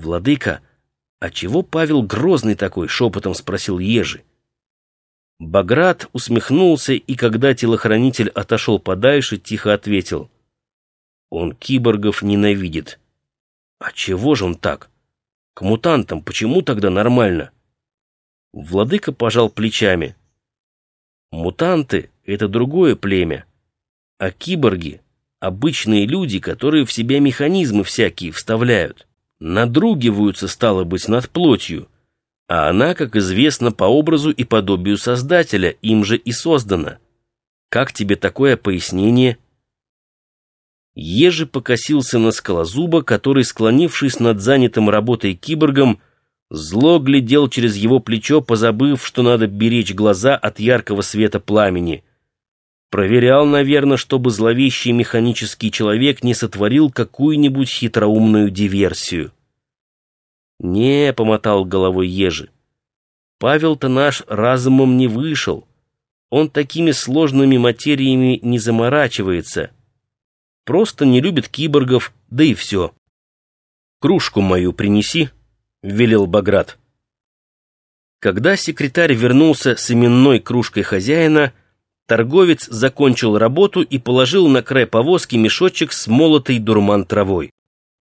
«Владыка, а чего Павел Грозный такой?» — шепотом спросил Ежи. Баграт усмехнулся, и когда телохранитель отошел подальше, тихо ответил. «Он киборгов ненавидит». «А чего же он так? К мутантам почему тогда нормально?» Владыка пожал плечами. «Мутанты — это другое племя, а киборги — обычные люди, которые в себя механизмы всякие вставляют, надругиваются, стало быть, над плотью» а она, как известно, по образу и подобию Создателя, им же и создана. Как тебе такое пояснение?» Ежи покосился на скалозуба, который, склонившись над занятым работой киборгом, зло глядел через его плечо, позабыв, что надо беречь глаза от яркого света пламени. Проверял, наверное, чтобы зловещий механический человек не сотворил какую-нибудь хитроумную диверсию. «Не», — помотал головой ежи. «Павел-то наш разумом не вышел. Он такими сложными материями не заморачивается. Просто не любит киборгов, да и все». «Кружку мою принеси», — велел Баграт. Когда секретарь вернулся с именной кружкой хозяина, торговец закончил работу и положил на край повозки мешочек с молотой дурман травой.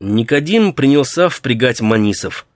Никодим принялся впрягать манисов.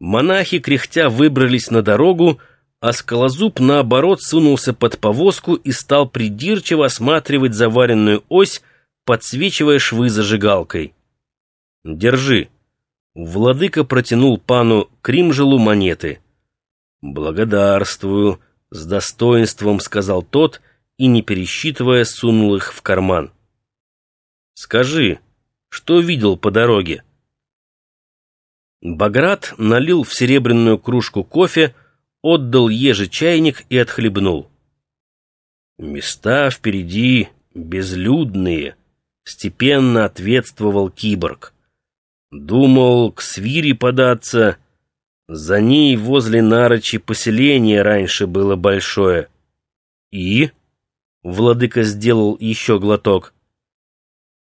Монахи, кряхтя, выбрались на дорогу, а скалозуб, наоборот, сунулся под повозку и стал придирчиво осматривать заваренную ось, подсвечивая швы зажигалкой. «Держи». Владыка протянул пану Кримжелу монеты. «Благодарствую», — с достоинством сказал тот и, не пересчитывая, сунул их в карман. «Скажи, что видел по дороге?» Баграт налил в серебряную кружку кофе, отдал еже чайник и отхлебнул. «Места впереди безлюдные», — степенно ответствовал киборг. «Думал к свире податься. За ней возле Нарочи поселение раньше было большое». «И?» Владыка сделал еще глоток.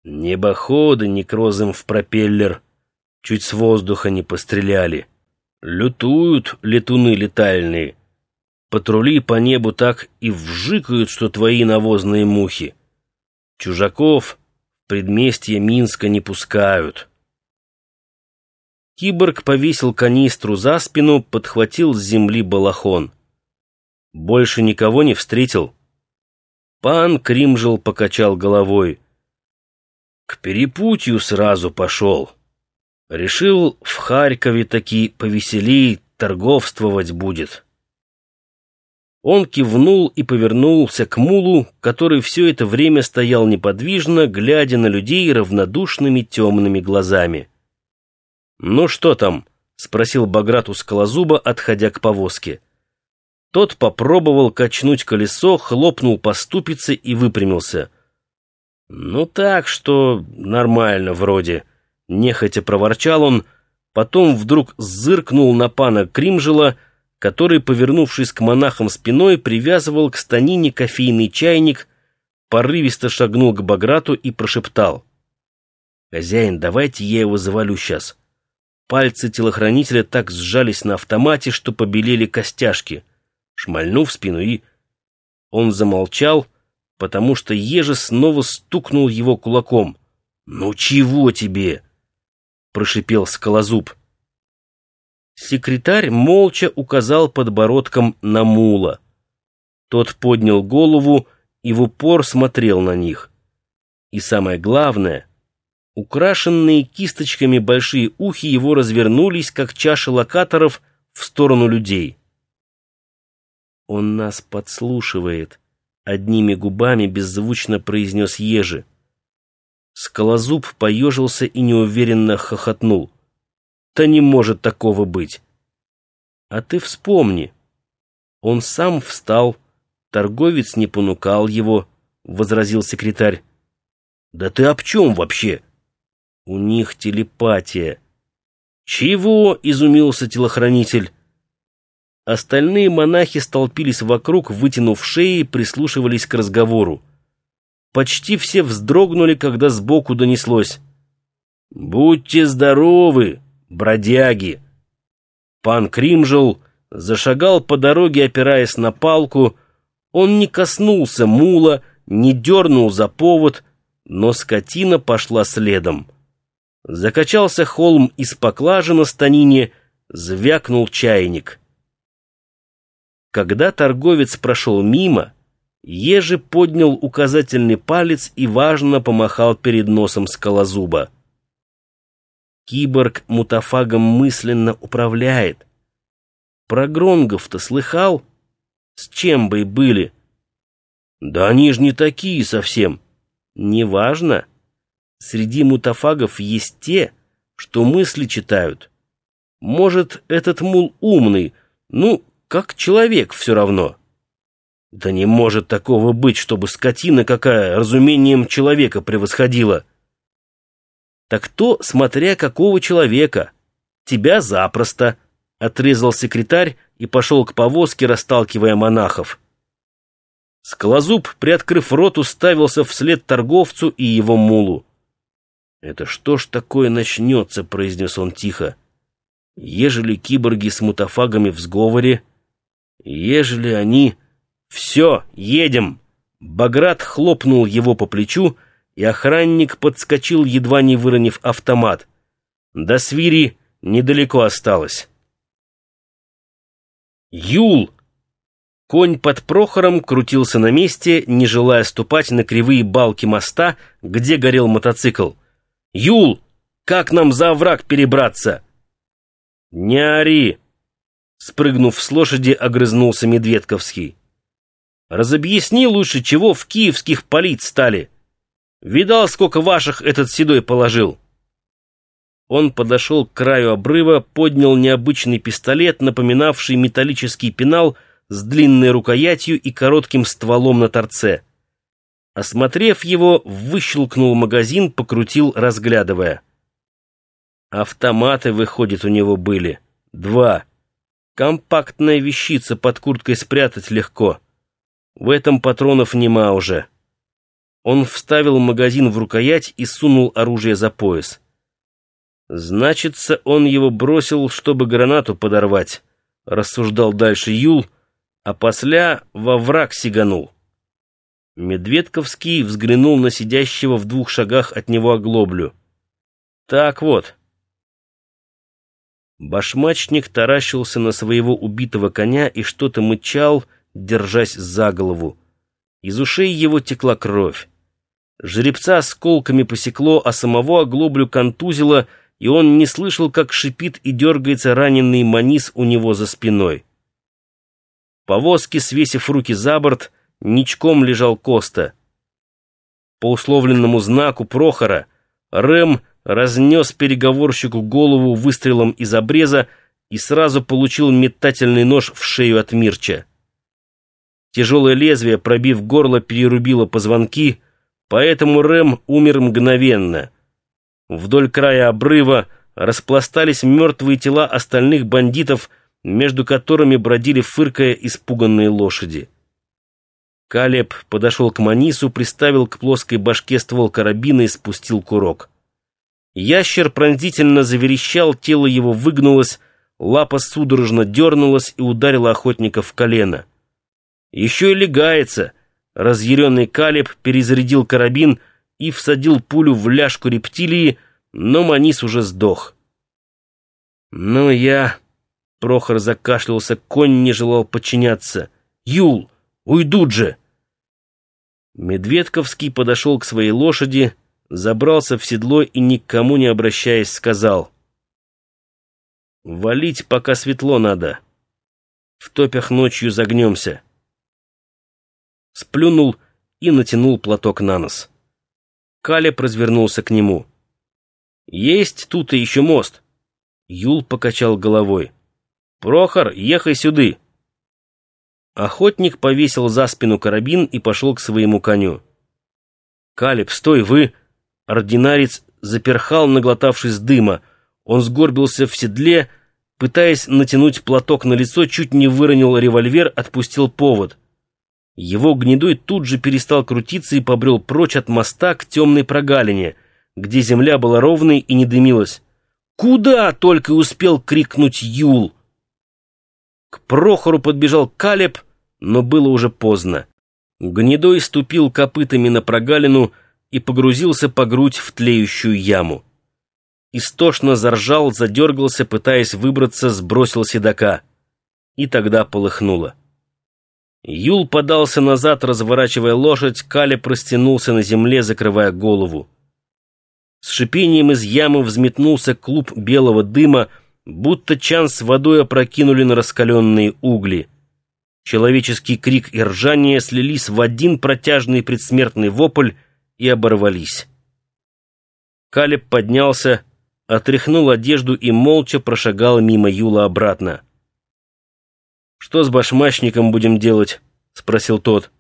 «Небоходы некрозом в пропеллер. Чуть с воздуха не постреляли. Лютуют летуны летальные. Патрули по небу так и вжикают, что твои навозные мухи. Чужаков в предместье Минска не пускают». Киборг повесил канистру за спину, подхватил с земли балахон. Больше никого не встретил. Пан Кримжел покачал головой. К перепутью сразу пошел. Решил, в Харькове таки повеселей торговствовать будет. Он кивнул и повернулся к мулу, который все это время стоял неподвижно, глядя на людей равнодушными темными глазами. «Ну что там?» — спросил Баграт у скалозуба, отходя к повозке. Тот попробовал качнуть колесо, хлопнул по ступице и выпрямился. «Ну так, что нормально вроде», — нехотя проворчал он, потом вдруг зыркнул на пана Кримжела, который, повернувшись к монахам спиной, привязывал к станине кофейный чайник, порывисто шагнул к Баграту и прошептал. «Хозяин, давайте я его завалю сейчас». Пальцы телохранителя так сжались на автомате, что побелели костяшки — шмальнув в спину и... Он замолчал, потому что Ежи снова стукнул его кулаком. «Ну чего тебе?» — прошипел скалозуб. Секретарь молча указал подбородком на мула. Тот поднял голову и в упор смотрел на них. И самое главное, украшенные кисточками большие ухи его развернулись, как чаши локаторов, в сторону людей. «Он нас подслушивает», — одними губами беззвучно произнес Ежи. Скалозуб поежился и неуверенно хохотнул. «Да не может такого быть!» «А ты вспомни!» Он сам встал, торговец не понукал его, — возразил секретарь. «Да ты об чем вообще?» «У них телепатия». «Чего?» — изумился телохранитель. Остальные монахи столпились вокруг, вытянув шеи, прислушивались к разговору. Почти все вздрогнули, когда сбоку донеслось. «Будьте здоровы! бродяги. Пан Кримжел зашагал по дороге, опираясь на палку. Он не коснулся мула, не дернул за повод, но скотина пошла следом. Закачался холм из поклажи на станине, звякнул чайник. Когда торговец прошел мимо, Ежи поднял указательный палец и важно помахал перед носом скалозуба. Киборг мутафагом мысленно управляет. Про гронгов-то слыхал? С чем бы и были? Да они ж не такие совсем. Неважно. Среди мутафагов есть те, что мысли читают. Может, этот мул умный, ну, как человек все равно. Да не может такого быть, чтобы скотина какая разумением человека превосходила. Так то, смотря какого человека. Тебя запросто, — отрезал секретарь и пошел к повозке, расталкивая монахов. Скалозуб, приоткрыв рот, уставился вслед торговцу и его мулу. «Это что ж такое начнется?» — произнес он тихо. «Ежели киборги с мутафагами в сговоре, ежели они...» «Все, едем!» Баграт хлопнул его по плечу, и охранник подскочил, едва не выронив автомат. До свири недалеко осталось. «Юл!» Конь под Прохором крутился на месте, не желая ступать на кривые балки моста, где горел мотоцикл. «Юл! Как нам за овраг перебраться?» «Не ори!» Спрыгнув с лошади, огрызнулся Медведковский. Разобъясни лучше, чего в киевских палить стали. Видал, сколько ваших этот седой положил?» Он подошел к краю обрыва, поднял необычный пистолет, напоминавший металлический пенал с длинной рукоятью и коротким стволом на торце. Осмотрев его, выщелкнул магазин, покрутил, разглядывая. Автоматы, выходит, у него были. Два. Компактная вещица под курткой спрятать легко. В этом патронов нема уже. Он вставил магазин в рукоять и сунул оружие за пояс. Значится, он его бросил, чтобы гранату подорвать, рассуждал дальше Юл, а после во враг сиганул. Медведковский взглянул на сидящего в двух шагах от него оглоблю. Так вот. Башмачник таращился на своего убитого коня и что-то мычал, держась за голову. Из ушей его текла кровь. Жеребца осколками посекло, а самого оглоблю контузило, и он не слышал, как шипит и дергается раненый манис у него за спиной. Повозки, свесив руки за борт, ничком лежал Коста. По условленному знаку Прохора Рэм разнес переговорщику голову выстрелом из обреза и сразу получил метательный нож в шею от Мирча. Тяжелое лезвие, пробив горло, перерубило позвонки, поэтому Рэм умер мгновенно. Вдоль края обрыва распластались мертвые тела остальных бандитов, между которыми бродили фыркая испуганные лошади. Калеб подошел к Манису, приставил к плоской башке ствол карабина и спустил курок. Ящер пронзительно заверещал, тело его выгнулось, лапа судорожно дернулась и ударила охотника в колено. Еще и легается. Разъяренный Калиб перезарядил карабин и всадил пулю в ляжку рептилии, но Манис уже сдох. «Ну я...» — Прохор закашлялся, конь не желал подчиняться. «Юл, уйдут же!» Медведковский подошел к своей лошади, забрался в седло и, никому не обращаясь, сказал. «Валить, пока светло надо. В топях ночью загнемся» сплюнул и натянул платок на нос. Калеб развернулся к нему. «Есть тут и еще мост!» Юл покачал головой. «Прохор, ехай сюды!» Охотник повесил за спину карабин и пошел к своему коню. «Калеб, стой, вы!» Ординарец заперхал, наглотавшись дыма. Он сгорбился в седле, пытаясь натянуть платок на лицо, чуть не выронил револьвер, отпустил повод. Его гнедой тут же перестал крутиться и побрел прочь от моста к темной прогалине, где земля была ровной и не дымилась. «Куда?» — только успел крикнуть Юл. К Прохору подбежал Калеб, но было уже поздно. Гнедой ступил копытами на прогалину и погрузился по грудь в тлеющую яму. Истошно заржал, задергался, пытаясь выбраться, сбросил седока. И тогда полыхнуло. Юл подался назад, разворачивая лошадь, Калеб растянулся на земле, закрывая голову. С шипением из ямы взметнулся клуб белого дыма, будто чан с водой опрокинули на раскаленные угли. Человеческий крик и ржание слились в один протяжный предсмертный вопль и оборвались. Калеб поднялся, отряхнул одежду и молча прошагал мимо Юла обратно. «Что с башмачником будем делать?» — спросил тот.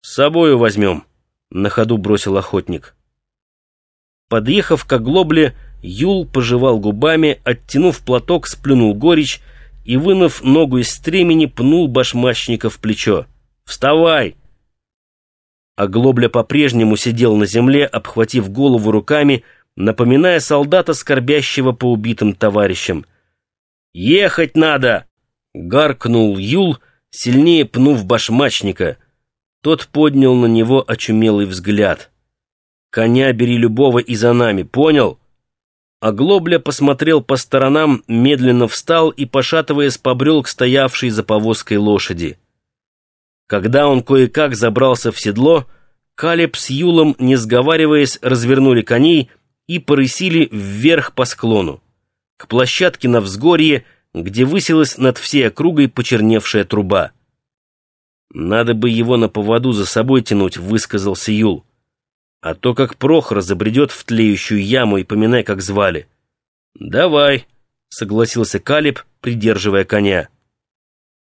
«С собою возьмем», — на ходу бросил охотник. Подъехав к оглобле, Юл пожевал губами, оттянув платок, сплюнул горечь и, вынув ногу из стремени, пнул башмачника в плечо. «Вставай!» Оглобля по-прежнему сидел на земле, обхватив голову руками, напоминая солдата, скорбящего по убитым товарищам. «Ехать надо!» — гаркнул Юл, сильнее пнув башмачника. Тот поднял на него очумелый взгляд. Коня бери любого и за нами, понял?» Оглобля посмотрел по сторонам, медленно встал и, пошатываясь, побрел к стоявшей за повозкой лошади. Когда он кое-как забрался в седло, Калеб с Юлом, не сговариваясь, развернули коней и порысили вверх по склону, к площадке на взгорье, где высилась над всей округой почерневшая труба. «Надо бы его на поводу за собой тянуть», — высказался Юл. А то как Прохор забредет в тлеющую яму и поминай, как звали. «Давай», — согласился Калиб, придерживая коня.